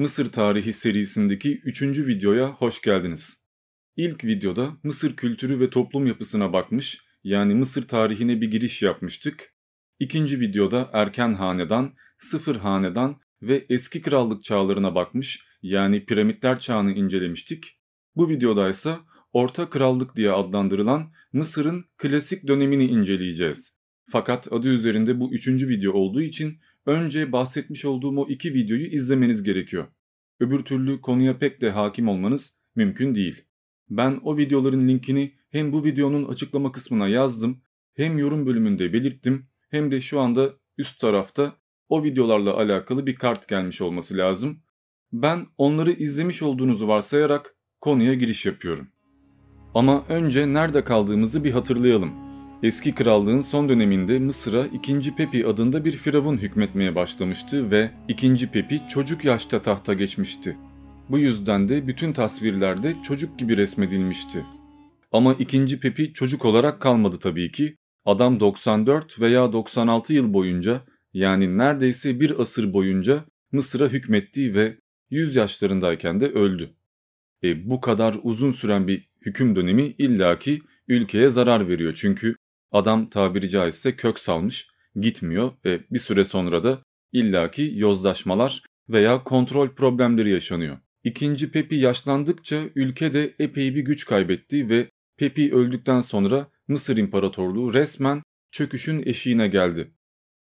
Mısır Tarihi serisindeki 3. videoya hoş geldiniz. İlk videoda Mısır kültürü ve toplum yapısına bakmış, yani Mısır tarihine bir giriş yapmıştık. İkinci videoda erken hanedan, sıfır hanedan ve eski krallık çağlarına bakmış, yani piramitler çağını incelemiştik. Bu videoda ise Orta Krallık diye adlandırılan Mısır'ın klasik dönemini inceleyeceğiz. Fakat adı üzerinde bu üçüncü video olduğu için önce bahsetmiş olduğum o iki videoyu izlemeniz gerekiyor. Öbür türlü konuya pek de hakim olmanız mümkün değil. Ben o videoların linkini hem bu videonun açıklama kısmına yazdım, hem yorum bölümünde belirttim, hem de şu anda üst tarafta o videolarla alakalı bir kart gelmiş olması lazım. Ben onları izlemiş olduğunuzu varsayarak konuya giriş yapıyorum. Ama önce nerede kaldığımızı bir hatırlayalım. Eski krallığın son döneminde Mısır'a 2. Pepi adında bir firavun hükmetmeye başlamıştı ve 2. Pepi çocuk yaşta tahta geçmişti. Bu yüzden de bütün tasvirlerde çocuk gibi resmedilmişti. Ama 2. Pepi çocuk olarak kalmadı tabii ki. Adam 94 veya 96 yıl boyunca yani neredeyse bir asır boyunca Mısır'a hükmetti ve 100 yaşlarındayken de öldü. E bu kadar uzun süren bir hüküm dönemi illaki ülkeye zarar veriyor çünkü Adam tabiri caizse kök salmış, gitmiyor ve bir süre sonra da illaki yozlaşmalar veya kontrol problemleri yaşanıyor. İkinci Pepi yaşlandıkça ülke de epey bir güç kaybetti ve Pepi öldükten sonra Mısır İmparatorluğu resmen çöküşün eşiğine geldi.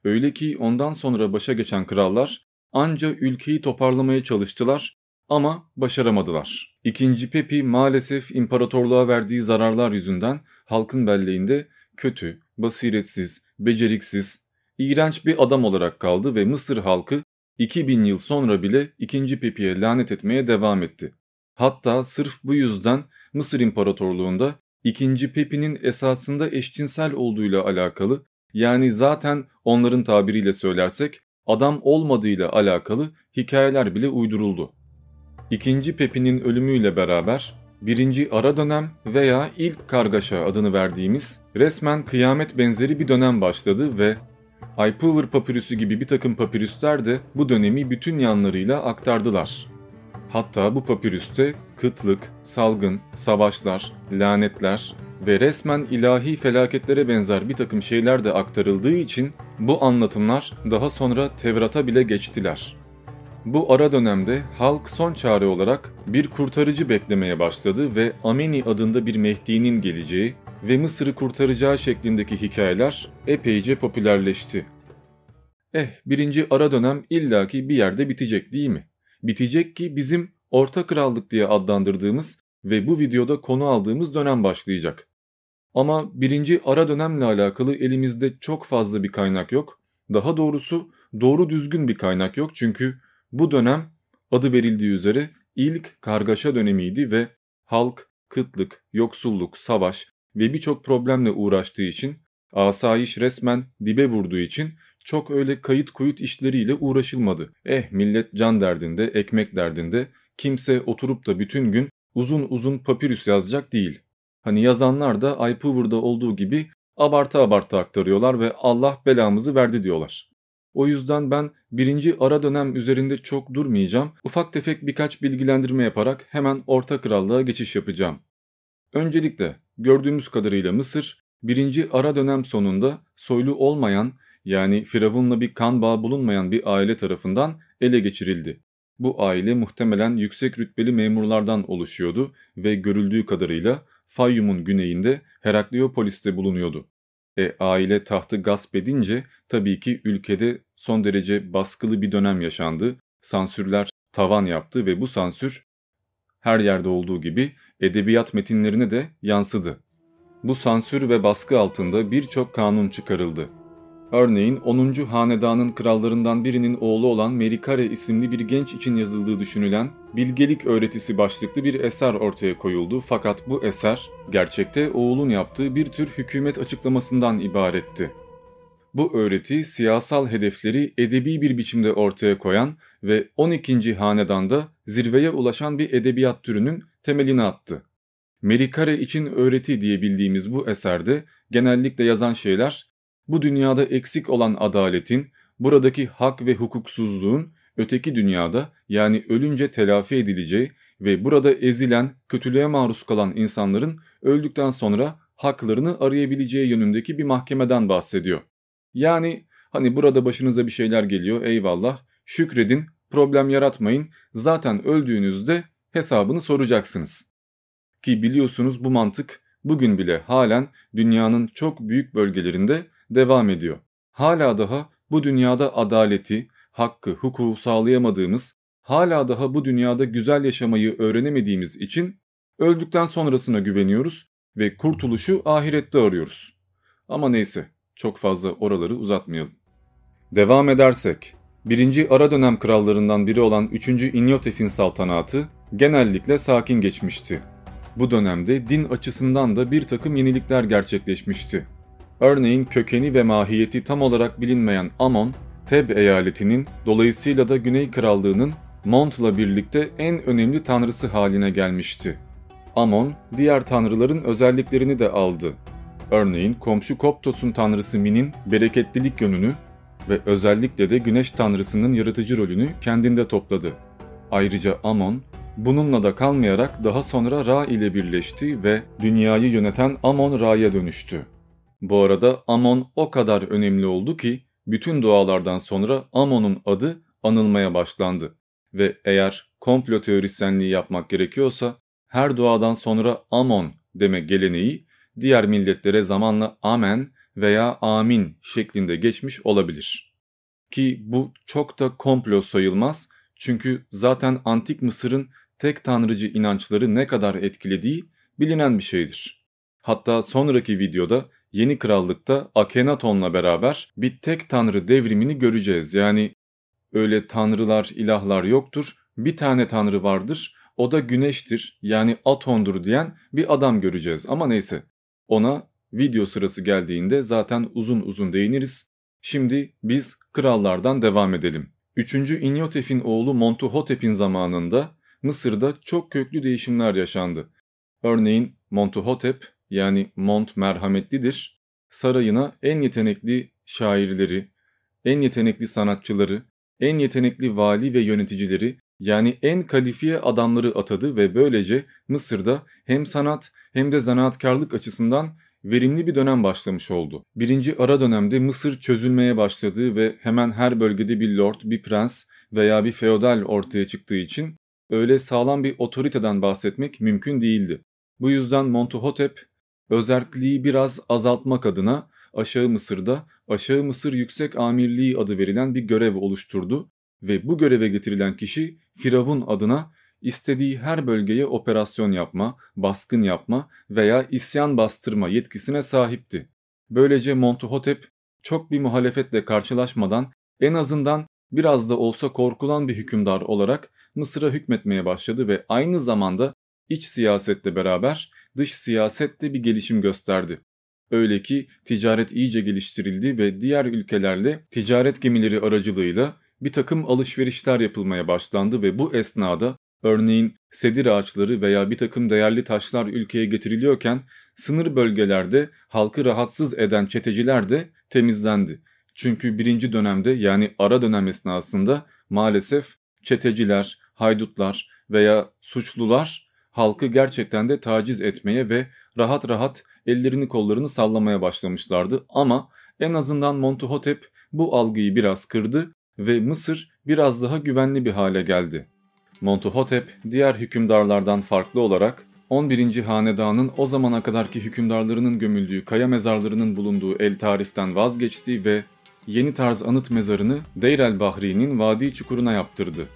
Öyle ki ondan sonra başa geçen krallar anca ülkeyi toparlamaya çalıştılar ama başaramadılar. İkinci Pepi maalesef imparatorluğa verdiği zararlar yüzünden halkın belleğinde kötü, basiretsiz, beceriksiz, iğrenç bir adam olarak kaldı ve Mısır halkı 2000 yıl sonra bile 2. Pepi'ye lanet etmeye devam etti. Hatta sırf bu yüzden Mısır İmparatorluğu'nda 2. Pepi'nin esasında eşcinsel olduğuyla alakalı yani zaten onların tabiriyle söylersek adam olmadığıyla alakalı hikayeler bile uyduruldu. 2. Pepi'nin ölümüyle beraber birinci ara dönem veya ilk kargaşa adını verdiğimiz resmen kıyamet benzeri bir dönem başladı ve Aypover papirüsü gibi bir takım papirüsler de bu dönemi bütün yanlarıyla aktardılar. Hatta bu papirüste kıtlık, salgın, savaşlar, lanetler ve resmen ilahi felaketlere benzer bir takım şeyler de aktarıldığı için bu anlatımlar daha sonra Tevrat'a bile geçtiler. Bu ara dönemde halk son çare olarak bir kurtarıcı beklemeye başladı ve Ameni adında bir Mehdi'nin geleceği ve Mısır'ı kurtaracağı şeklindeki hikayeler epeyce popülerleşti. Eh birinci ara dönem illaki bir yerde bitecek değil mi? Bitecek ki bizim Orta Krallık diye adlandırdığımız ve bu videoda konu aldığımız dönem başlayacak. Ama birinci ara dönemle alakalı elimizde çok fazla bir kaynak yok. Daha doğrusu doğru düzgün bir kaynak yok çünkü bu dönem adı verildiği üzere ilk kargaşa dönemiydi ve halk kıtlık, yoksulluk, savaş ve birçok problemle uğraştığı için asayiş resmen dibe vurduğu için çok öyle kayıt kuyut işleriyle uğraşılmadı. Eh millet can derdinde, ekmek derdinde kimse oturup da bütün gün uzun uzun papirüs yazacak değil. Hani yazanlar da iPower'da olduğu gibi abartı abartı aktarıyorlar ve Allah belamızı verdi diyorlar. O yüzden ben birinci ara dönem üzerinde çok durmayacağım. Ufak tefek birkaç bilgilendirme yaparak hemen Orta Krallığa geçiş yapacağım. Öncelikle gördüğümüz kadarıyla Mısır birinci ara dönem sonunda soylu olmayan yani Firavun'la bir kan bağı bulunmayan bir aile tarafından ele geçirildi. Bu aile muhtemelen yüksek rütbeli memurlardan oluşuyordu ve görüldüğü kadarıyla Fayyum'un güneyinde Herakleopolis'te bulunuyordu. E, aile tahtı gasp edince tabii ki ülkede son derece baskılı bir dönem yaşandı. Sansürler tavan yaptı ve bu sansür her yerde olduğu gibi edebiyat metinlerine de yansıdı. Bu sansür ve baskı altında birçok kanun çıkarıldı. Örneğin 10. hanedanın krallarından birinin oğlu olan Merikare isimli bir genç için yazıldığı düşünülen bilgelik öğretisi başlıklı bir eser ortaya koyuldu fakat bu eser gerçekte oğlun yaptığı bir tür hükümet açıklamasından ibaretti. Bu öğreti siyasal hedefleri edebi bir biçimde ortaya koyan ve 12. hanedanda zirveye ulaşan bir edebiyat türünün temelini attı. Merikare için öğreti diye bildiğimiz bu eserde genellikle yazan şeyler bu dünyada eksik olan adaletin, buradaki hak ve hukuksuzluğun öteki dünyada yani ölünce telafi edileceği ve burada ezilen, kötülüğe maruz kalan insanların öldükten sonra haklarını arayabileceği yönündeki bir mahkemeden bahsediyor. Yani hani burada başınıza bir şeyler geliyor eyvallah şükredin problem yaratmayın zaten öldüğünüzde hesabını soracaksınız. Ki biliyorsunuz bu mantık bugün bile halen dünyanın çok büyük bölgelerinde devam ediyor. Hala daha bu dünyada adaleti, hakkı, hukuku sağlayamadığımız, hala daha bu dünyada güzel yaşamayı öğrenemediğimiz için öldükten sonrasına güveniyoruz ve kurtuluşu ahirette arıyoruz. Ama neyse çok fazla oraları uzatmayalım. Devam edersek, birinci ara dönem krallarından biri olan 3. İnyotef'in saltanatı genellikle sakin geçmişti. Bu dönemde din açısından da bir takım yenilikler gerçekleşmişti. Örneğin kökeni ve mahiyeti tam olarak bilinmeyen Amon, Teb eyaletinin dolayısıyla da Güney Krallığı'nın Mont'la birlikte en önemli tanrısı haline gelmişti. Amon, diğer tanrıların özelliklerini de aldı. Örneğin komşu Koptos'un tanrısı Min'in bereketlilik yönünü ve özellikle de güneş tanrısının yaratıcı rolünü kendinde topladı. Ayrıca Amon, bununla da kalmayarak daha sonra Ra ile birleşti ve dünyayı yöneten Amon Ra'ya dönüştü. Bu arada Amon o kadar önemli oldu ki bütün dualardan sonra Amon'un adı anılmaya başlandı. Ve eğer komplo teorisyenliği yapmak gerekiyorsa her duadan sonra Amon deme geleneği diğer milletlere zamanla Amen veya Amin şeklinde geçmiş olabilir. Ki bu çok da komplo sayılmaz çünkü zaten antik Mısır'ın tek tanrıcı inançları ne kadar etkilediği bilinen bir şeydir. Hatta sonraki videoda yeni krallıkta Akhenaton'la beraber bir tek tanrı devrimini göreceğiz. Yani öyle tanrılar, ilahlar yoktur, bir tane tanrı vardır, o da güneştir yani Aton'dur diyen bir adam göreceğiz. Ama neyse ona video sırası geldiğinde zaten uzun uzun değiniriz. Şimdi biz krallardan devam edelim. 3. İnyotef'in oğlu Montuhotep'in zamanında Mısır'da çok köklü değişimler yaşandı. Örneğin Montuhotep yani Mont merhametlidir, sarayına en yetenekli şairleri, en yetenekli sanatçıları, en yetenekli vali ve yöneticileri yani en kalifiye adamları atadı ve böylece Mısır'da hem sanat hem de zanaatkarlık açısından verimli bir dönem başlamış oldu. Birinci ara dönemde Mısır çözülmeye başladığı ve hemen her bölgede bir lord, bir prens veya bir feodal ortaya çıktığı için öyle sağlam bir otoriteden bahsetmek mümkün değildi. Bu yüzden Montuhotep özerkliği biraz azaltmak adına Aşağı Mısır'da Aşağı Mısır Yüksek Amirliği adı verilen bir görev oluşturdu ve bu göreve getirilen kişi Firavun adına istediği her bölgeye operasyon yapma, baskın yapma veya isyan bastırma yetkisine sahipti. Böylece Montuhotep çok bir muhalefetle karşılaşmadan en azından biraz da olsa korkulan bir hükümdar olarak Mısır'a hükmetmeye başladı ve aynı zamanda iç siyasette beraber dış siyasette bir gelişim gösterdi. Öyle ki ticaret iyice geliştirildi ve diğer ülkelerle ticaret gemileri aracılığıyla bir takım alışverişler yapılmaya başlandı ve bu esnada örneğin sedir ağaçları veya bir takım değerli taşlar ülkeye getiriliyorken sınır bölgelerde halkı rahatsız eden çeteciler de temizlendi. Çünkü birinci dönemde yani ara dönem esnasında maalesef çeteciler, haydutlar veya suçlular halkı gerçekten de taciz etmeye ve rahat rahat ellerini kollarını sallamaya başlamışlardı ama en azından Montuhotep bu algıyı biraz kırdı ve Mısır biraz daha güvenli bir hale geldi. Montuhotep diğer hükümdarlardan farklı olarak 11. hanedanın o zamana kadarki hükümdarlarının gömüldüğü kaya mezarlarının bulunduğu El Tarif'ten vazgeçti ve yeni tarz anıt mezarını Deir el Bahri'nin Vadi Çukuru'na yaptırdı.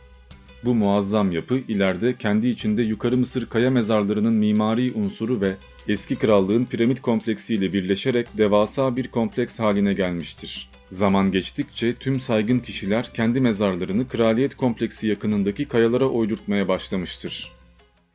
Bu muazzam yapı ileride kendi içinde Yukarı Mısır kaya mezarlarının mimari unsuru ve eski krallığın piramit kompleksiyle birleşerek devasa bir kompleks haline gelmiştir. Zaman geçtikçe tüm saygın kişiler kendi mezarlarını kraliyet kompleksi yakınındaki kayalara oydurtmaya başlamıştır.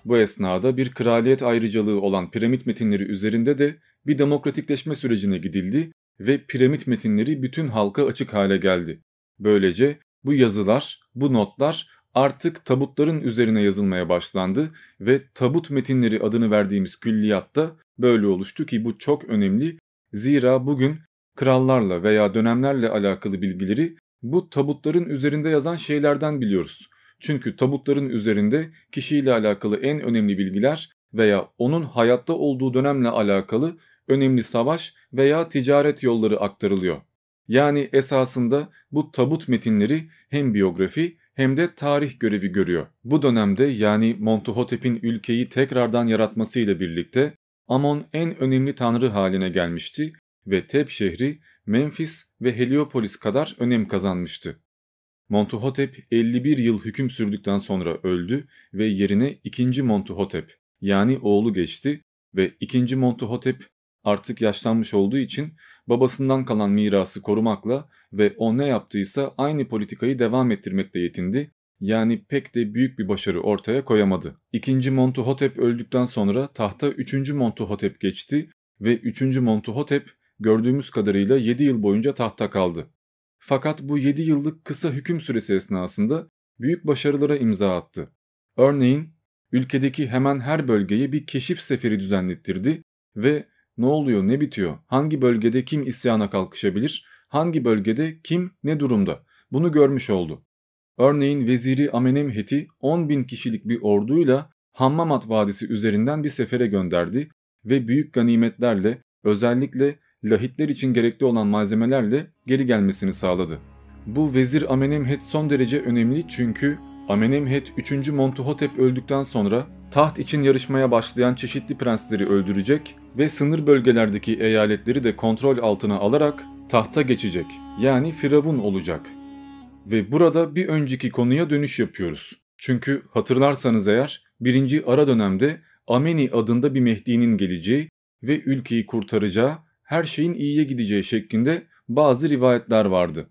Bu esnada bir kraliyet ayrıcalığı olan piramit metinleri üzerinde de bir demokratikleşme sürecine gidildi ve piramit metinleri bütün halka açık hale geldi. Böylece bu yazılar, bu notlar artık tabutların üzerine yazılmaya başlandı ve tabut metinleri adını verdiğimiz külliyatta böyle oluştu ki bu çok önemli. Zira bugün krallarla veya dönemlerle alakalı bilgileri bu tabutların üzerinde yazan şeylerden biliyoruz. Çünkü tabutların üzerinde kişiyle alakalı en önemli bilgiler veya onun hayatta olduğu dönemle alakalı önemli savaş veya ticaret yolları aktarılıyor. Yani esasında bu tabut metinleri hem biyografi hem de tarih görevi görüyor. Bu dönemde yani Montuhotep'in ülkeyi tekrardan yaratmasıyla birlikte Amon en önemli tanrı haline gelmişti ve Teb şehri Memphis ve Heliopolis kadar önem kazanmıştı. Montuhotep 51 yıl hüküm sürdükten sonra öldü ve yerine 2. Montuhotep yani oğlu geçti ve 2. Montuhotep artık yaşlanmış olduğu için babasından kalan mirası korumakla ve o ne yaptıysa aynı politikayı devam ettirmekle yetindi. Yani pek de büyük bir başarı ortaya koyamadı. İkinci Montuhotep öldükten sonra tahta 3. Montuhotep geçti ve 3. Montuhotep gördüğümüz kadarıyla 7 yıl boyunca tahta kaldı. Fakat bu 7 yıllık kısa hüküm süresi esnasında büyük başarılara imza attı. Örneğin ülkedeki hemen her bölgeye bir keşif seferi düzenlettirdi ve ne oluyor ne bitiyor, hangi bölgede kim isyana kalkışabilir, hangi bölgede kim ne durumda bunu görmüş oldu. Örneğin veziri Amenemhet'i 10 bin kişilik bir orduyla Hammamat Vadisi üzerinden bir sefere gönderdi ve büyük ganimetlerle özellikle lahitler için gerekli olan malzemelerle geri gelmesini sağladı. Bu vezir Amenemhet son derece önemli çünkü Amenemhet 3. Montuhotep öldükten sonra taht için yarışmaya başlayan çeşitli prensleri öldürecek ve sınır bölgelerdeki eyaletleri de kontrol altına alarak tahta geçecek yani firavun olacak. Ve burada bir önceki konuya dönüş yapıyoruz. Çünkü hatırlarsanız eğer birinci ara dönemde Ameni adında bir Mehdi'nin geleceği ve ülkeyi kurtaracağı her şeyin iyiye gideceği şeklinde bazı rivayetler vardı.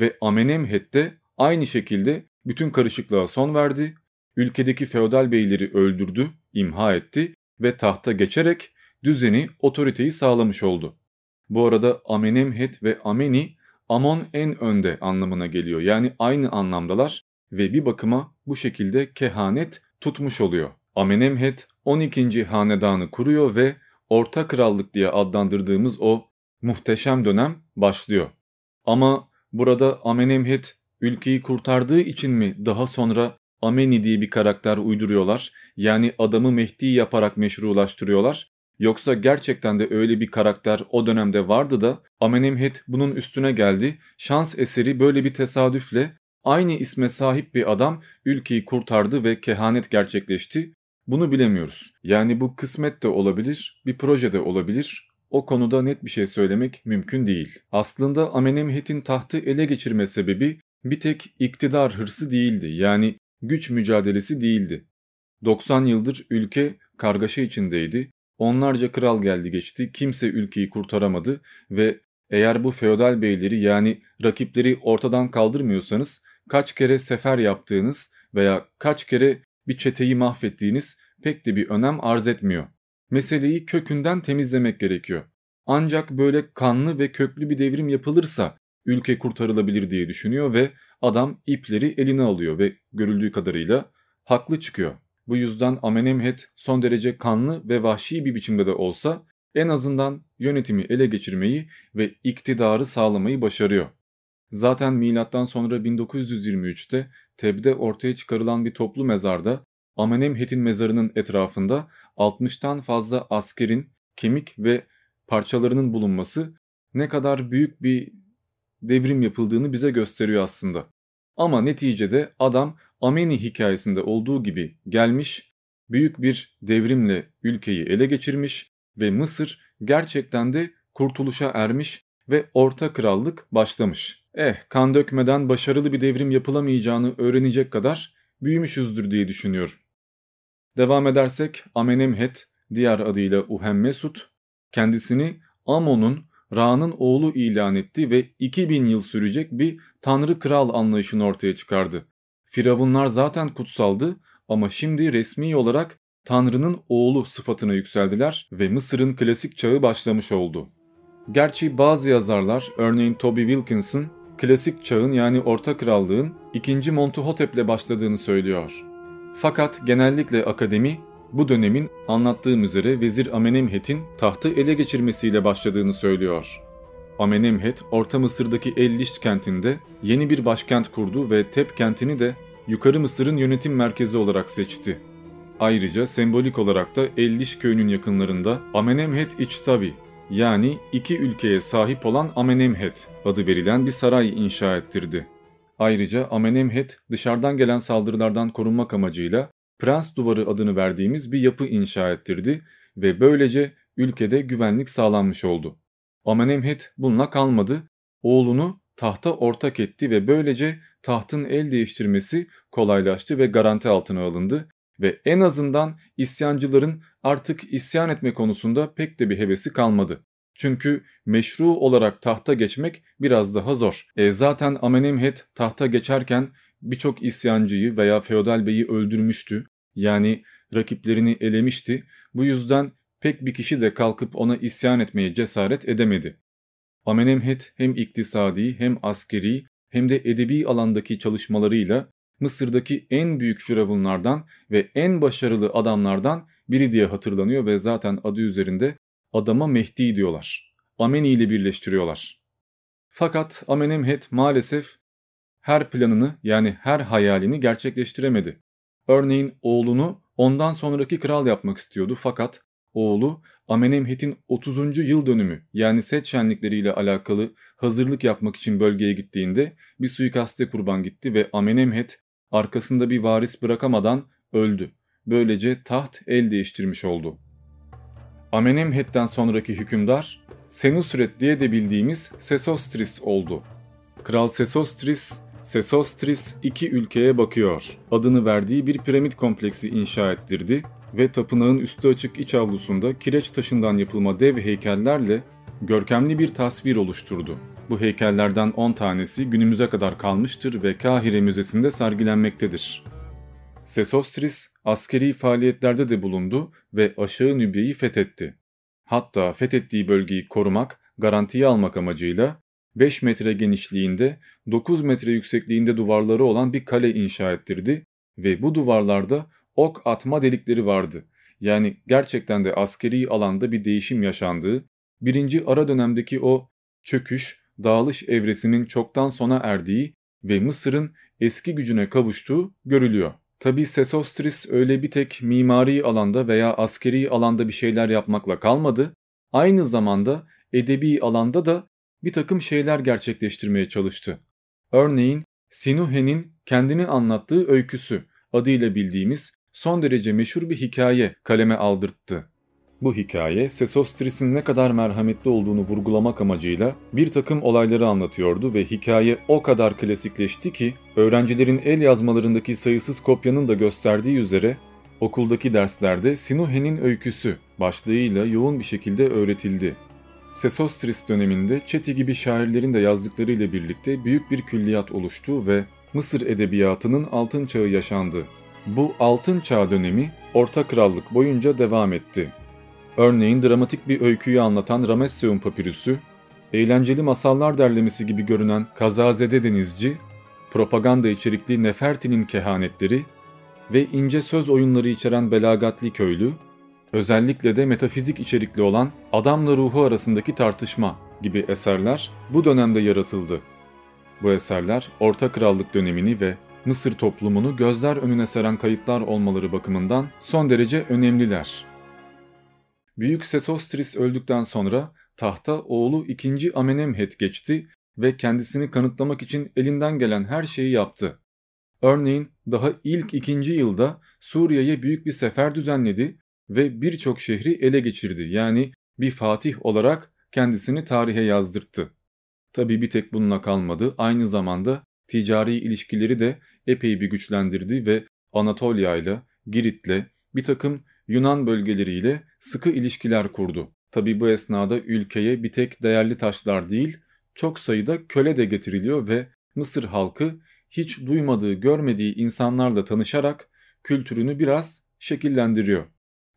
Ve Amenemhet de aynı şekilde bütün karışıklığa son verdi, ülkedeki feodal beyleri öldürdü, imha etti ve tahta geçerek düzeni, otoriteyi sağlamış oldu. Bu arada Amenemhet ve Ameni Amon en önde anlamına geliyor. Yani aynı anlamdalar ve bir bakıma bu şekilde kehanet tutmuş oluyor. Amenemhet 12. hanedanı kuruyor ve Orta Krallık diye adlandırdığımız o muhteşem dönem başlıyor. Ama burada Amenemhet ülkeyi kurtardığı için mi daha sonra Ameni diye bir karakter uyduruyorlar? Yani adamı Mehdi yaparak meşrulaştırıyorlar. Yoksa gerçekten de öyle bir karakter o dönemde vardı da Amenemhet bunun üstüne geldi. Şans eseri böyle bir tesadüfle aynı isme sahip bir adam ülkeyi kurtardı ve kehanet gerçekleşti. Bunu bilemiyoruz. Yani bu kısmet de olabilir, bir proje de olabilir. O konuda net bir şey söylemek mümkün değil. Aslında Amenemhet'in tahtı ele geçirme sebebi bir tek iktidar hırsı değildi. Yani güç mücadelesi değildi. 90 yıldır ülke kargaşa içindeydi. Onlarca kral geldi geçti, kimse ülkeyi kurtaramadı ve eğer bu feodal beyleri yani rakipleri ortadan kaldırmıyorsanız kaç kere sefer yaptığınız veya kaç kere bir çeteyi mahvettiğiniz pek de bir önem arz etmiyor. Meseleyi kökünden temizlemek gerekiyor. Ancak böyle kanlı ve köklü bir devrim yapılırsa ülke kurtarılabilir diye düşünüyor ve adam ipleri eline alıyor ve görüldüğü kadarıyla haklı çıkıyor. Bu yüzden Amenemhet son derece kanlı ve vahşi bir biçimde de olsa en azından yönetimi ele geçirmeyi ve iktidarı sağlamayı başarıyor. Zaten milattan sonra 1923'te Teb'de ortaya çıkarılan bir toplu mezarda Amenemhet'in mezarının etrafında 60'tan fazla askerin kemik ve parçalarının bulunması ne kadar büyük bir devrim yapıldığını bize gösteriyor aslında. Ama neticede adam Ameni hikayesinde olduğu gibi gelmiş, büyük bir devrimle ülkeyi ele geçirmiş ve Mısır gerçekten de kurtuluşa ermiş ve Orta Krallık başlamış. Eh kan dökmeden başarılı bir devrim yapılamayacağını öğrenecek kadar büyümüşüzdür diye düşünüyorum. Devam edersek Amenemhet, diğer adıyla Uhemmesut, kendisini Amon'un Ra'nın oğlu ilan etti ve 2000 yıl sürecek bir tanrı kral anlayışını ortaya çıkardı. Firavunlar zaten kutsaldı ama şimdi resmi olarak Tanrı'nın oğlu sıfatına yükseldiler ve Mısır'ın klasik çağı başlamış oldu. Gerçi bazı yazarlar örneğin Toby Wilkinson klasik çağın yani Orta Krallığın 2. Montuhotep'le başladığını söylüyor. Fakat genellikle akademi bu dönemin anlattığım üzere Vezir Amenemhet'in tahtı ele geçirmesiyle başladığını söylüyor. Amenemhet, Orta Mısır'daki El-Lisht kentinde yeni bir başkent kurdu ve Tep kentini de Yukarı Mısır'ın yönetim merkezi olarak seçti. Ayrıca sembolik olarak da El-Liş köyünün yakınlarında Amenemhet İçtavi yani iki ülkeye sahip olan Amenemhet adı verilen bir saray inşa ettirdi. Ayrıca Amenemhet dışarıdan gelen saldırılardan korunmak amacıyla Prens Duvarı adını verdiğimiz bir yapı inşa ettirdi ve böylece ülkede güvenlik sağlanmış oldu. Amenemhet bununla kalmadı, oğlunu tahta ortak etti ve böylece tahtın el değiştirmesi kolaylaştı ve garanti altına alındı ve en azından isyancıların artık isyan etme konusunda pek de bir hevesi kalmadı. Çünkü meşru olarak tahta geçmek biraz daha zor. E zaten Amenemhet tahta geçerken birçok isyancıyı veya feodal beyi öldürmüştü. Yani rakiplerini elemişti. Bu yüzden pek bir kişi de kalkıp ona isyan etmeye cesaret edemedi. Amenemhet hem iktisadi hem askeri hem de edebi alandaki çalışmalarıyla Mısır'daki en büyük firavunlardan ve en başarılı adamlardan biri diye hatırlanıyor ve zaten adı üzerinde adama Mehdi diyorlar. Ameni ile birleştiriyorlar. Fakat Amenemhet maalesef her planını yani her hayalini gerçekleştiremedi. Örneğin oğlunu ondan sonraki kral yapmak istiyordu fakat oğlu Amenemhet'in 30. yıl dönümü yani set şenlikleriyle alakalı hazırlık yapmak için bölgeye gittiğinde bir suikaste kurban gitti ve Amenemhet arkasında bir varis bırakamadan öldü. Böylece taht el değiştirmiş oldu. Amenemhet'ten sonraki hükümdar Senusret diye de bildiğimiz Sesostris oldu. Kral Sesostris, Sesostris iki ülkeye bakıyor. Adını verdiği bir piramit kompleksi inşa ettirdi ve tapınağın üstü açık iç avlusunda kireç taşından yapılma dev heykellerle görkemli bir tasvir oluşturdu. Bu heykellerden 10 tanesi günümüze kadar kalmıştır ve Kahire Müzesi'nde sergilenmektedir. Sesostris askeri faaliyetlerde de bulundu ve Aşağı Nübya'yı fethetti. Hatta fethettiği bölgeyi korumak, garantiye almak amacıyla 5 metre genişliğinde, 9 metre yüksekliğinde duvarları olan bir kale inşa ettirdi ve bu duvarlarda ok atma delikleri vardı. Yani gerçekten de askeri alanda bir değişim yaşandığı, birinci ara dönemdeki o çöküş, dağılış evresinin çoktan sona erdiği ve Mısır'ın eski gücüne kavuştuğu görülüyor. Tabi Sesostris öyle bir tek mimari alanda veya askeri alanda bir şeyler yapmakla kalmadı, aynı zamanda edebi alanda da bir takım şeyler gerçekleştirmeye çalıştı. Örneğin Sinuhe'nin kendini anlattığı öyküsü adıyla bildiğimiz son derece meşhur bir hikaye kaleme aldırttı. Bu hikaye Sesostris'in ne kadar merhametli olduğunu vurgulamak amacıyla bir takım olayları anlatıyordu ve hikaye o kadar klasikleşti ki öğrencilerin el yazmalarındaki sayısız kopyanın da gösterdiği üzere okuldaki derslerde Sinuhe'nin öyküsü başlığıyla yoğun bir şekilde öğretildi. Sesostris döneminde Çeti gibi şairlerin de yazdıklarıyla birlikte büyük bir külliyat oluştu ve Mısır edebiyatının altın çağı yaşandı. Bu altın çağ dönemi Orta Krallık boyunca devam etti. Örneğin dramatik bir öyküyü anlatan Ramesseum papirüsü, eğlenceli masallar derlemesi gibi görünen Kazazede Denizci, propaganda içerikli Neferti'nin kehanetleri ve ince söz oyunları içeren Belagatli Köylü, özellikle de metafizik içerikli olan Adamla Ruhu arasındaki tartışma gibi eserler bu dönemde yaratıldı. Bu eserler Orta Krallık dönemini ve Mısır toplumunu gözler önüne seren kayıtlar olmaları bakımından son derece önemliler. Büyük Sesostris öldükten sonra tahta oğlu 2. Amenemhet geçti ve kendisini kanıtlamak için elinden gelen her şeyi yaptı. Örneğin daha ilk ikinci yılda Suriye'ye büyük bir sefer düzenledi ve birçok şehri ele geçirdi. Yani bir fatih olarak kendisini tarihe yazdırttı. Tabi bir tek bununla kalmadı. Aynı zamanda ticari ilişkileri de epey bir güçlendirdi ve Anatolia ile Girit'le bir takım Yunan bölgeleriyle sıkı ilişkiler kurdu. Tabi bu esnada ülkeye bir tek değerli taşlar değil, çok sayıda köle de getiriliyor ve Mısır halkı hiç duymadığı, görmediği insanlarla tanışarak kültürünü biraz şekillendiriyor.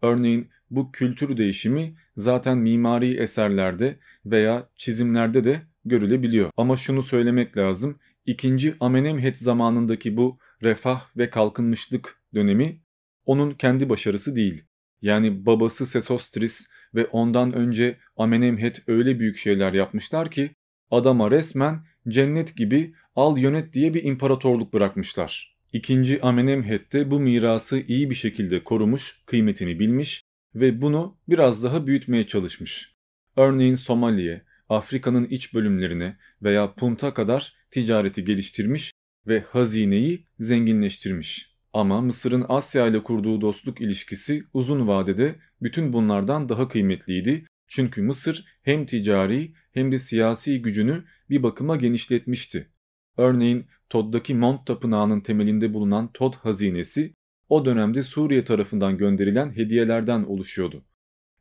Örneğin bu kültür değişimi zaten mimari eserlerde veya çizimlerde de görülebiliyor. Ama şunu söylemek lazım, İkinci Amenemhet zamanındaki bu refah ve kalkınmışlık dönemi onun kendi başarısı değil. Yani babası Sesostris ve ondan önce Amenemhet öyle büyük şeyler yapmışlar ki adama resmen cennet gibi al yönet diye bir imparatorluk bırakmışlar. İkinci Amenemhet de bu mirası iyi bir şekilde korumuş, kıymetini bilmiş ve bunu biraz daha büyütmeye çalışmış. Örneğin Somali'ye, Afrika'nın iç bölümlerine veya Punt'a kadar ticareti geliştirmiş ve hazineyi zenginleştirmiş. Ama Mısır'ın Asya ile kurduğu dostluk ilişkisi uzun vadede bütün bunlardan daha kıymetliydi. Çünkü Mısır hem ticari hem de siyasi gücünü bir bakıma genişletmişti. Örneğin Tod'daki Mont Tapınağı'nın temelinde bulunan Tod hazinesi o dönemde Suriye tarafından gönderilen hediyelerden oluşuyordu.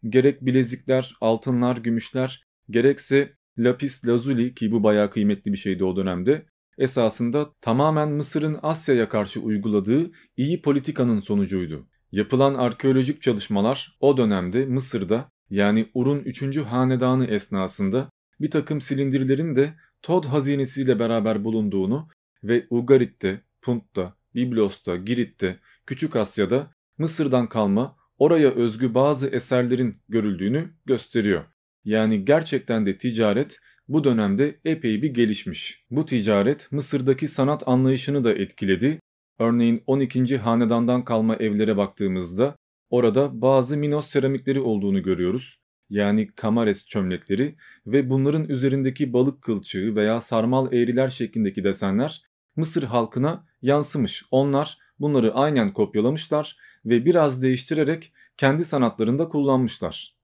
Gerek bilezikler, altınlar, gümüşler, gerekse lapis lazuli ki bu bayağı kıymetli bir şeydi o dönemde, esasında tamamen Mısır'ın Asya'ya karşı uyguladığı iyi politikanın sonucuydu. Yapılan arkeolojik çalışmalar o dönemde Mısır'da yani Ur'un 3. hanedanı esnasında bir takım silindirlerin de Tod hazinesiyle beraber bulunduğunu ve Ugarit'te, Punt'ta, Biblos'ta, Girit'te, Küçük Asya'da Mısır'dan kalma oraya özgü bazı eserlerin görüldüğünü gösteriyor. Yani gerçekten de ticaret bu dönemde epey bir gelişmiş. Bu ticaret Mısır'daki sanat anlayışını da etkiledi. Örneğin 12. hanedandan kalma evlere baktığımızda orada bazı Minos seramikleri olduğunu görüyoruz. Yani kamares çömlekleri ve bunların üzerindeki balık kılçığı veya sarmal eğriler şeklindeki desenler Mısır halkına yansımış. Onlar bunları aynen kopyalamışlar ve biraz değiştirerek kendi sanatlarında kullanmışlar.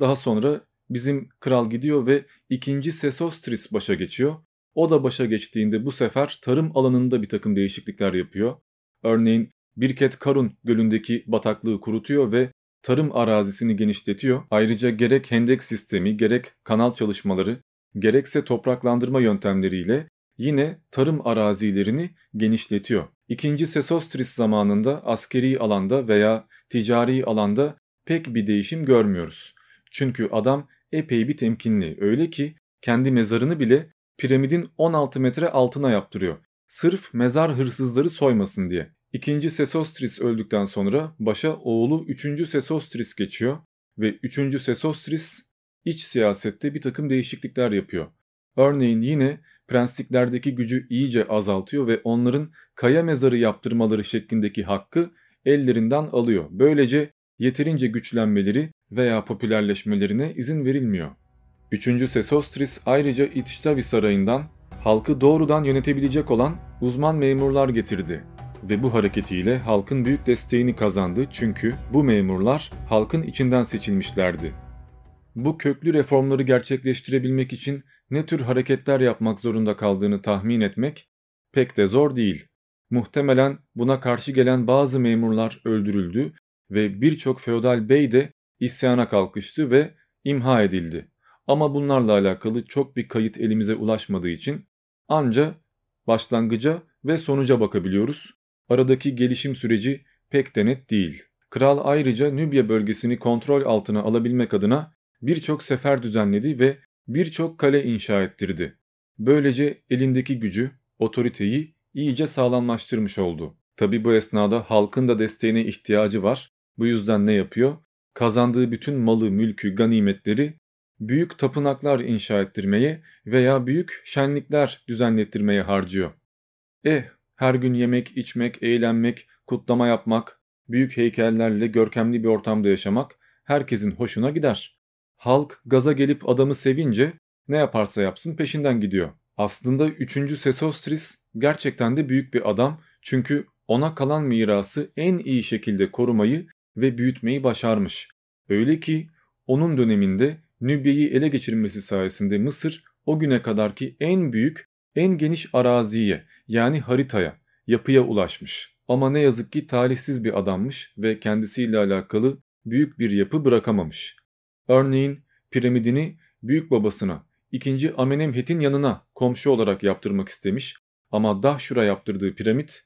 Daha sonra bizim kral gidiyor ve ikinci Sesostris başa geçiyor. O da başa geçtiğinde bu sefer tarım alanında bir takım değişiklikler yapıyor. Örneğin Birket Karun gölündeki bataklığı kurutuyor ve tarım arazisini genişletiyor. Ayrıca gerek hendek sistemi, gerek kanal çalışmaları, gerekse topraklandırma yöntemleriyle yine tarım arazilerini genişletiyor. İkinci Sesostris zamanında askeri alanda veya ticari alanda pek bir değişim görmüyoruz. Çünkü adam epey bir temkinli öyle ki kendi mezarını bile piramidin 16 metre altına yaptırıyor. Sırf mezar hırsızları soymasın diye. İkinci Sesostris öldükten sonra başa oğlu 3. Sesostris geçiyor ve 3. Sesostris iç siyasette bir takım değişiklikler yapıyor. Örneğin yine prensliklerdeki gücü iyice azaltıyor ve onların kaya mezarı yaptırmaları şeklindeki hakkı ellerinden alıyor. Böylece yeterince güçlenmeleri veya popülerleşmelerine izin verilmiyor. 3. Sesostris ayrıca İtiştavi Sarayı'ndan halkı doğrudan yönetebilecek olan uzman memurlar getirdi ve bu hareketiyle halkın büyük desteğini kazandı çünkü bu memurlar halkın içinden seçilmişlerdi. Bu köklü reformları gerçekleştirebilmek için ne tür hareketler yapmak zorunda kaldığını tahmin etmek pek de zor değil. Muhtemelen buna karşı gelen bazı memurlar öldürüldü ve birçok feodal bey de isyana kalkıştı ve imha edildi. Ama bunlarla alakalı çok bir kayıt elimize ulaşmadığı için anca başlangıca ve sonuca bakabiliyoruz. Aradaki gelişim süreci pek de net değil. Kral ayrıca Nübya bölgesini kontrol altına alabilmek adına birçok sefer düzenledi ve birçok kale inşa ettirdi. Böylece elindeki gücü, otoriteyi iyice sağlamlaştırmış oldu. Tabi bu esnada halkın da desteğine ihtiyacı var. Bu yüzden ne yapıyor? Kazandığı bütün malı, mülkü, ganimetleri büyük tapınaklar inşa ettirmeye veya büyük şenlikler düzenlettirmeye harcıyor. Eh, her gün yemek, içmek, eğlenmek, kutlama yapmak, büyük heykellerle görkemli bir ortamda yaşamak herkesin hoşuna gider. Halk gaza gelip adamı sevince ne yaparsa yapsın peşinden gidiyor. Aslında 3. Sesostris gerçekten de büyük bir adam çünkü ona kalan mirası en iyi şekilde korumayı ve büyütmeyi başarmış. Öyle ki onun döneminde Nübya'yı ele geçirmesi sayesinde Mısır o güne kadarki en büyük, en geniş araziye yani haritaya, yapıya ulaşmış. Ama ne yazık ki talihsiz bir adammış ve kendisiyle alakalı büyük bir yapı bırakamamış. Örneğin piramidini büyük babasına 2. Amenemhet'in yanına komşu olarak yaptırmak istemiş ama Dahşur'a yaptırdığı piramit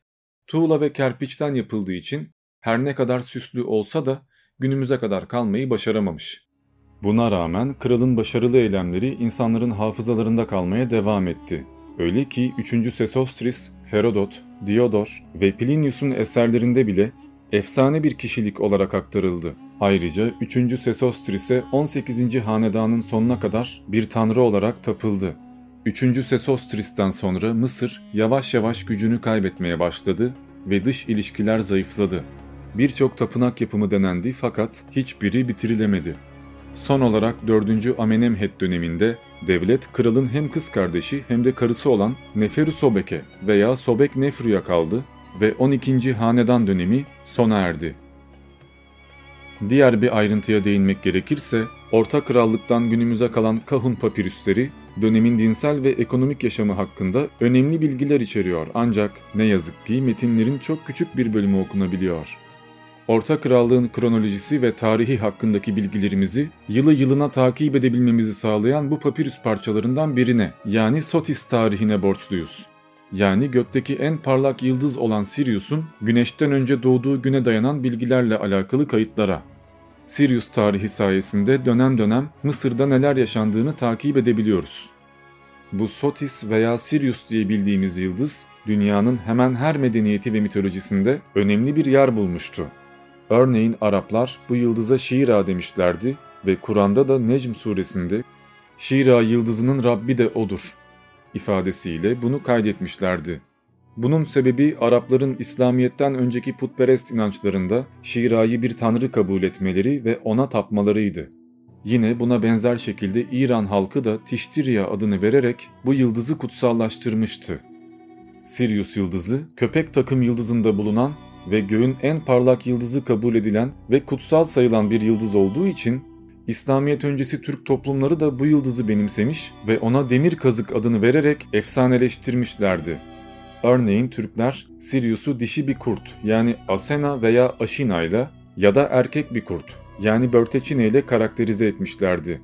tuğla ve kerpiçten yapıldığı için her ne kadar süslü olsa da günümüze kadar kalmayı başaramamış. Buna rağmen kralın başarılı eylemleri insanların hafızalarında kalmaya devam etti. Öyle ki 3. Sesostris, Herodot, Diodor ve Plinius'un eserlerinde bile efsane bir kişilik olarak aktarıldı. Ayrıca 3. Sesostris'e 18. hanedanın sonuna kadar bir tanrı olarak tapıldı. 3. Sesostris'ten sonra Mısır yavaş yavaş gücünü kaybetmeye başladı ve dış ilişkiler zayıfladı. Birçok tapınak yapımı denendi fakat hiçbiri bitirilemedi. Son olarak 4. Amenemhet döneminde devlet kralın hem kız kardeşi hem de karısı olan Neferu Sobek'e veya Sobek Nefru'ya kaldı ve 12. Hanedan dönemi sona erdi. Diğer bir ayrıntıya değinmek gerekirse, Orta Krallık'tan günümüze kalan Kahun papirüsleri, dönemin dinsel ve ekonomik yaşamı hakkında önemli bilgiler içeriyor ancak ne yazık ki metinlerin çok küçük bir bölümü okunabiliyor. Orta Krallığın kronolojisi ve tarihi hakkındaki bilgilerimizi yılı yılına takip edebilmemizi sağlayan bu papirüs parçalarından birine yani Sotis tarihine borçluyuz. Yani gökteki en parlak yıldız olan Sirius'un güneşten önce doğduğu güne dayanan bilgilerle alakalı kayıtlara. Sirius tarihi sayesinde dönem dönem Mısır'da neler yaşandığını takip edebiliyoruz. Bu Sotis veya Sirius diye bildiğimiz yıldız, dünyanın hemen her medeniyeti ve mitolojisinde önemli bir yer bulmuştu. Örneğin Araplar bu yıldıza Şira demişlerdi ve Kur'an'da da Necm suresinde Şira yıldızının Rabbi de odur ifadesiyle bunu kaydetmişlerdi. Bunun sebebi Arapların İslamiyet'ten önceki putperest inançlarında Şira'yı bir tanrı kabul etmeleri ve ona tapmalarıydı. Yine buna benzer şekilde İran halkı da Tiştirya adını vererek bu yıldızı kutsallaştırmıştı. Sirius yıldızı, köpek takım yıldızında bulunan ve göğün en parlak yıldızı kabul edilen ve kutsal sayılan bir yıldız olduğu için İslamiyet öncesi Türk toplumları da bu yıldızı benimsemiş ve ona demir kazık adını vererek efsaneleştirmişlerdi. Örneğin Türkler Sirius'u dişi bir kurt yani Asena veya Aşina ile ya da erkek bir kurt yani Börteçine ile karakterize etmişlerdi.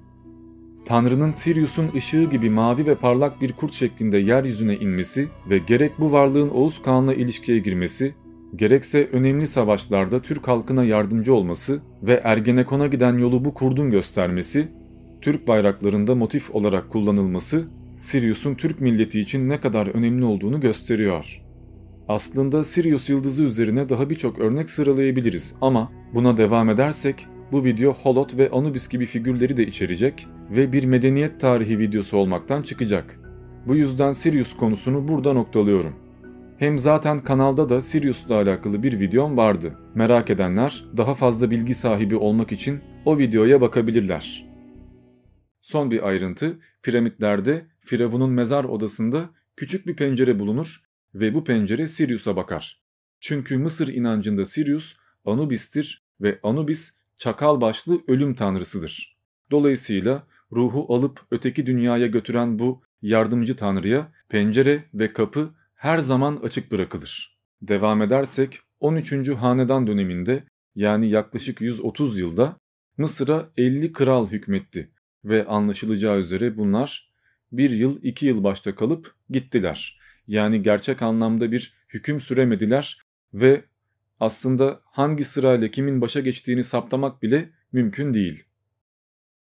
Tanrı'nın Sirius'un ışığı gibi mavi ve parlak bir kurt şeklinde yeryüzüne inmesi ve gerek bu varlığın Oğuz Kağan'la ilişkiye girmesi gerekse önemli savaşlarda Türk halkına yardımcı olması ve Ergenekon'a giden yolu bu kurdun göstermesi, Türk bayraklarında motif olarak kullanılması Sirius'un Türk milleti için ne kadar önemli olduğunu gösteriyor. Aslında Sirius yıldızı üzerine daha birçok örnek sıralayabiliriz ama buna devam edersek bu video Holot ve Anubis gibi figürleri de içerecek ve bir medeniyet tarihi videosu olmaktan çıkacak. Bu yüzden Sirius konusunu burada noktalıyorum. Hem zaten kanalda da Sirius'la alakalı bir videom vardı. Merak edenler daha fazla bilgi sahibi olmak için o videoya bakabilirler. Son bir ayrıntı, piramitlerde Firavun'un mezar odasında küçük bir pencere bulunur ve bu pencere Sirius'a bakar. Çünkü Mısır inancında Sirius Anubis'tir ve Anubis çakal başlı ölüm tanrısıdır. Dolayısıyla ruhu alıp öteki dünyaya götüren bu yardımcı tanrıya pencere ve kapı her zaman açık bırakılır. Devam edersek 13. Hanedan döneminde yani yaklaşık 130 yılda Mısır'a 50 kral hükmetti ve anlaşılacağı üzere bunlar bir yıl iki yıl başta kalıp gittiler. Yani gerçek anlamda bir hüküm süremediler ve aslında hangi sırayla kimin başa geçtiğini saptamak bile mümkün değil.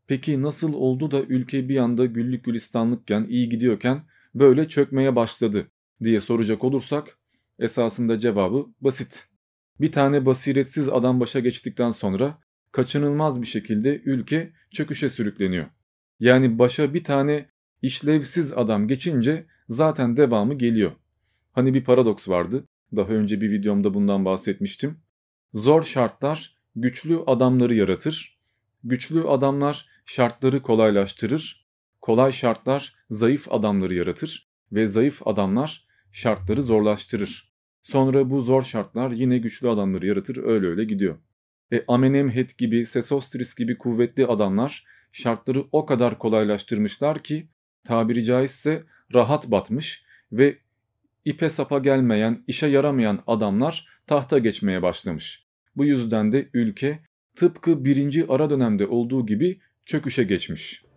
Peki nasıl oldu da ülke bir anda güllük gülistanlıkken iyi gidiyorken böyle çökmeye başladı diye soracak olursak esasında cevabı basit. Bir tane basiretsiz adam başa geçtikten sonra kaçınılmaz bir şekilde ülke çöküşe sürükleniyor. Yani başa bir tane işlevsiz adam geçince zaten devamı geliyor. Hani bir paradoks vardı. Daha önce bir videomda bundan bahsetmiştim. Zor şartlar güçlü adamları yaratır. Güçlü adamlar şartları kolaylaştırır. Kolay şartlar zayıf adamları yaratır ve zayıf adamlar şartları zorlaştırır. Sonra bu zor şartlar yine güçlü adamları yaratır öyle öyle gidiyor. E Amenemhet gibi, Sesostris gibi kuvvetli adamlar şartları o kadar kolaylaştırmışlar ki tabiri caizse rahat batmış ve ipe sapa gelmeyen, işe yaramayan adamlar tahta geçmeye başlamış. Bu yüzden de ülke tıpkı birinci ara dönemde olduğu gibi çöküşe geçmiş.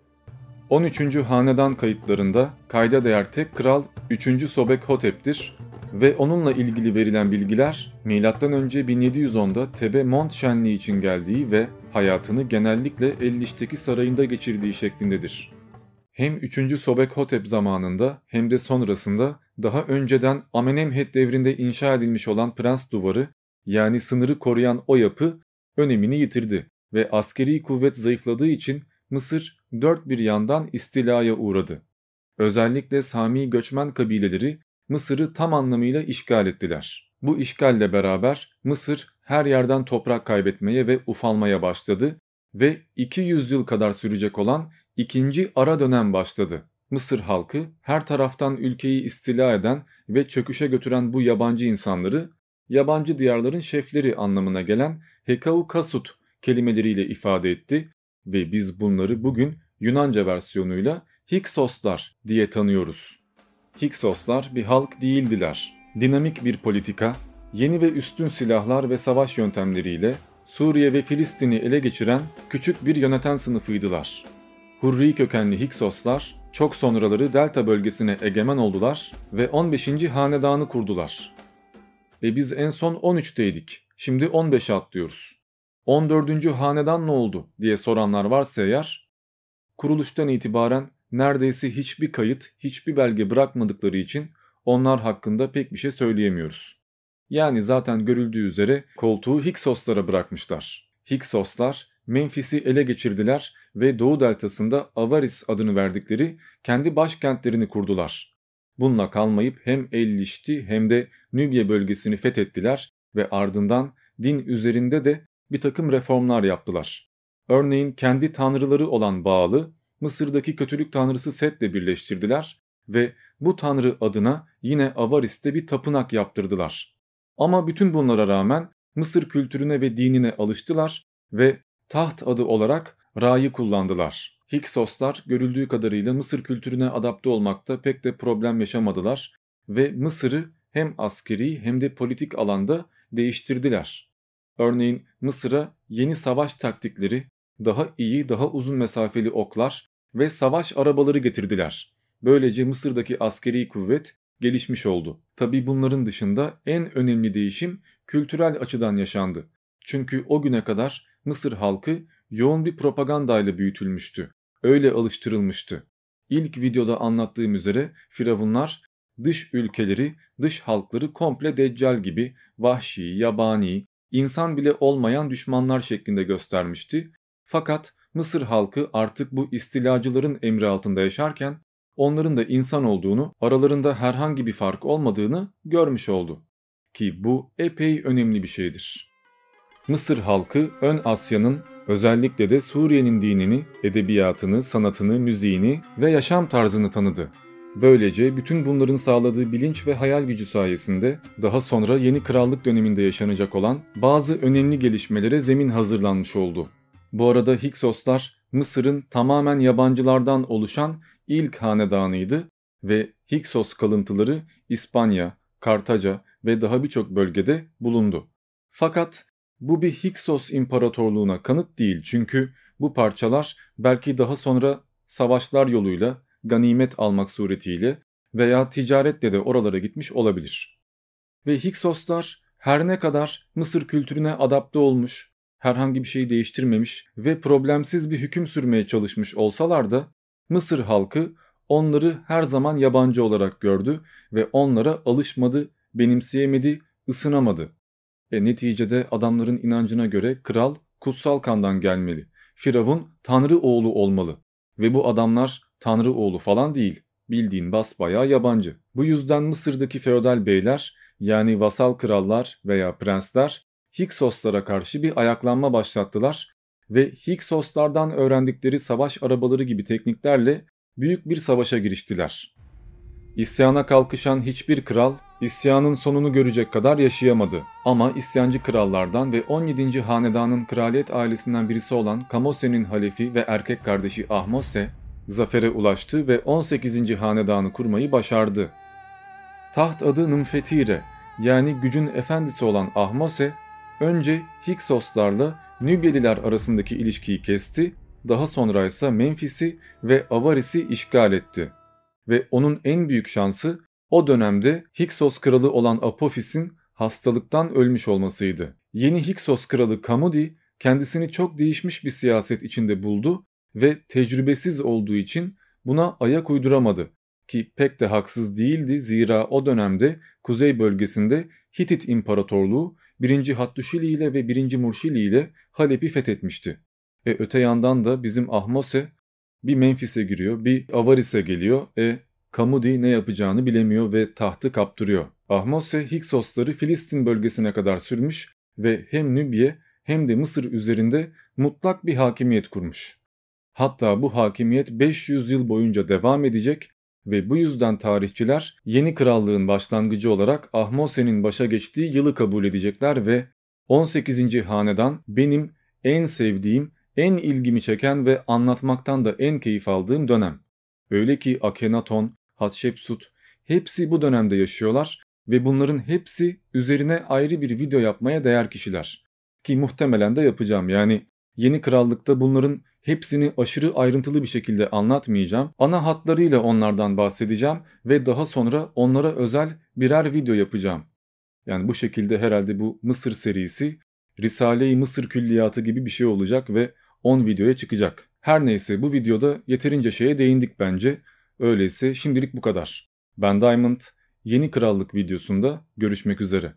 13. Hanedan kayıtlarında kayda değer tek kral 3. Sobek Hotep'tir ve onunla ilgili verilen bilgiler M.Ö. 1710'da Tebe Mont şenliği için geldiği ve hayatını genellikle Elliş'teki sarayında geçirdiği şeklindedir. Hem 3. Sobek Hotep zamanında hem de sonrasında daha önceden Amenemhet devrinde inşa edilmiş olan Prens Duvarı yani sınırı koruyan o yapı önemini yitirdi ve askeri kuvvet zayıfladığı için Mısır dört bir yandan istilaya uğradı. Özellikle Sami göçmen kabileleri Mısır'ı tam anlamıyla işgal ettiler. Bu işgalle beraber Mısır her yerden toprak kaybetmeye ve ufalmaya başladı ve 200 yıl kadar sürecek olan ikinci ara dönem başladı. Mısır halkı her taraftan ülkeyi istila eden ve çöküşe götüren bu yabancı insanları yabancı diyarların şefleri anlamına gelen Hekau Kasut kelimeleriyle ifade etti ve biz bunları bugün Yunanca versiyonuyla Hiksoslar diye tanıyoruz. Hiksoslar bir halk değildiler. Dinamik bir politika, yeni ve üstün silahlar ve savaş yöntemleriyle Suriye ve Filistin'i ele geçiren küçük bir yöneten sınıfıydılar. Hurri kökenli Hiksoslar çok sonraları Delta bölgesine egemen oldular ve 15. hanedanı kurdular. Ve biz en son 13'teydik. Şimdi 15'e atlıyoruz. 14. hanedan ne oldu diye soranlar varsa eğer, kuruluştan itibaren neredeyse hiçbir kayıt, hiçbir belge bırakmadıkları için onlar hakkında pek bir şey söyleyemiyoruz. Yani zaten görüldüğü üzere koltuğu Hiksoslara bırakmışlar. Hiksoslar Memphis'i ele geçirdiler ve Doğu deltasında Avaris adını verdikleri kendi başkentlerini kurdular. Bununla kalmayıp hem Ellişti hem de Nübye bölgesini fethettiler ve ardından din üzerinde de bir takım reformlar yaptılar. Örneğin kendi tanrıları olan Baal'ı Mısır'daki kötülük tanrısı Set'le birleştirdiler ve bu tanrı adına yine Avaris'te bir tapınak yaptırdılar. Ama bütün bunlara rağmen Mısır kültürüne ve dinine alıştılar ve taht adı olarak Ra'yı kullandılar. Hiksoslar görüldüğü kadarıyla Mısır kültürüne adapte olmakta pek de problem yaşamadılar ve Mısır'ı hem askeri hem de politik alanda değiştirdiler. Örneğin Mısır'a yeni savaş taktikleri, daha iyi, daha uzun mesafeli oklar ve savaş arabaları getirdiler. Böylece Mısır'daki askeri kuvvet gelişmiş oldu. Tabi bunların dışında en önemli değişim kültürel açıdan yaşandı. Çünkü o güne kadar Mısır halkı yoğun bir propagandayla büyütülmüştü. Öyle alıştırılmıştı. İlk videoda anlattığım üzere firavunlar dış ülkeleri, dış halkları komple deccal gibi vahşi, yabani, insan bile olmayan düşmanlar şeklinde göstermişti. Fakat Mısır halkı artık bu istilacıların emri altında yaşarken onların da insan olduğunu, aralarında herhangi bir fark olmadığını görmüş oldu. Ki bu epey önemli bir şeydir. Mısır halkı Ön Asya'nın özellikle de Suriye'nin dinini, edebiyatını, sanatını, müziğini ve yaşam tarzını tanıdı. Böylece bütün bunların sağladığı bilinç ve hayal gücü sayesinde daha sonra yeni krallık döneminde yaşanacak olan bazı önemli gelişmelere zemin hazırlanmış oldu. Bu arada Hiksoslar Mısır'ın tamamen yabancılardan oluşan ilk hanedanıydı ve Hiksos kalıntıları İspanya, Kartaca ve daha birçok bölgede bulundu. Fakat bu bir Hiksos imparatorluğuna kanıt değil çünkü bu parçalar belki daha sonra savaşlar yoluyla ganimet almak suretiyle veya ticaretle de oralara gitmiş olabilir. Ve Hiksoslar her ne kadar Mısır kültürüne adapte olmuş, herhangi bir şey değiştirmemiş ve problemsiz bir hüküm sürmeye çalışmış olsalar da Mısır halkı onları her zaman yabancı olarak gördü ve onlara alışmadı, benimseyemedi, ısınamadı. E neticede adamların inancına göre kral kutsal kandan gelmeli. Firavun tanrı oğlu olmalı. Ve bu adamlar tanrı oğlu falan değil. Bildiğin basbayağı yabancı. Bu yüzden Mısır'daki feodal beyler yani vasal krallar veya prensler Hiksoslara karşı bir ayaklanma başlattılar ve Hiksoslardan öğrendikleri savaş arabaları gibi tekniklerle büyük bir savaşa giriştiler. İsyana kalkışan hiçbir kral isyanın sonunu görecek kadar yaşayamadı. Ama isyancı krallardan ve 17. hanedanın kraliyet ailesinden birisi olan Kamose'nin halefi ve erkek kardeşi Ahmose zafere ulaştı ve 18. hanedanı kurmayı başardı. Taht adı Nymfetire yani gücün efendisi olan Ahmose önce Hiksoslarla Nübyeliler arasındaki ilişkiyi kesti, daha sonra ise Memphis'i ve Avaris'i işgal etti ve onun en büyük şansı o dönemde Hiksos kralı olan Apofis'in hastalıktan ölmüş olmasıydı. Yeni Hiksos kralı Kamudi kendisini çok değişmiş bir siyaset içinde buldu ve tecrübesiz olduğu için buna ayak uyduramadı ki pek de haksız değildi zira o dönemde kuzey bölgesinde Hitit İmparatorluğu 1. Hattuşili ile ve 1. Murşili ile Halep'i fethetmişti. Ve öte yandan da bizim Ahmose bir Memphis'e giriyor, bir Avaris'e geliyor. E Kamudi ne yapacağını bilemiyor ve tahtı kaptırıyor. Ahmose Hiksosları Filistin bölgesine kadar sürmüş ve hem Nübye hem de Mısır üzerinde mutlak bir hakimiyet kurmuş. Hatta bu hakimiyet 500 yıl boyunca devam edecek ve bu yüzden tarihçiler yeni krallığın başlangıcı olarak Ahmose'nin başa geçtiği yılı kabul edecekler ve 18. hanedan benim en sevdiğim, en ilgimi çeken ve anlatmaktan da en keyif aldığım dönem. Öyle ki Akhenaton, Hatshepsut hepsi bu dönemde yaşıyorlar ve bunların hepsi üzerine ayrı bir video yapmaya değer kişiler. Ki muhtemelen de yapacağım yani yeni krallıkta bunların hepsini aşırı ayrıntılı bir şekilde anlatmayacağım. Ana hatlarıyla onlardan bahsedeceğim ve daha sonra onlara özel birer video yapacağım. Yani bu şekilde herhalde bu Mısır serisi Risale-i Mısır Külliyatı gibi bir şey olacak ve 10 videoya çıkacak. Her neyse bu videoda yeterince şeye değindik bence. Öyleyse şimdilik bu kadar. Ben Diamond, yeni krallık videosunda görüşmek üzere.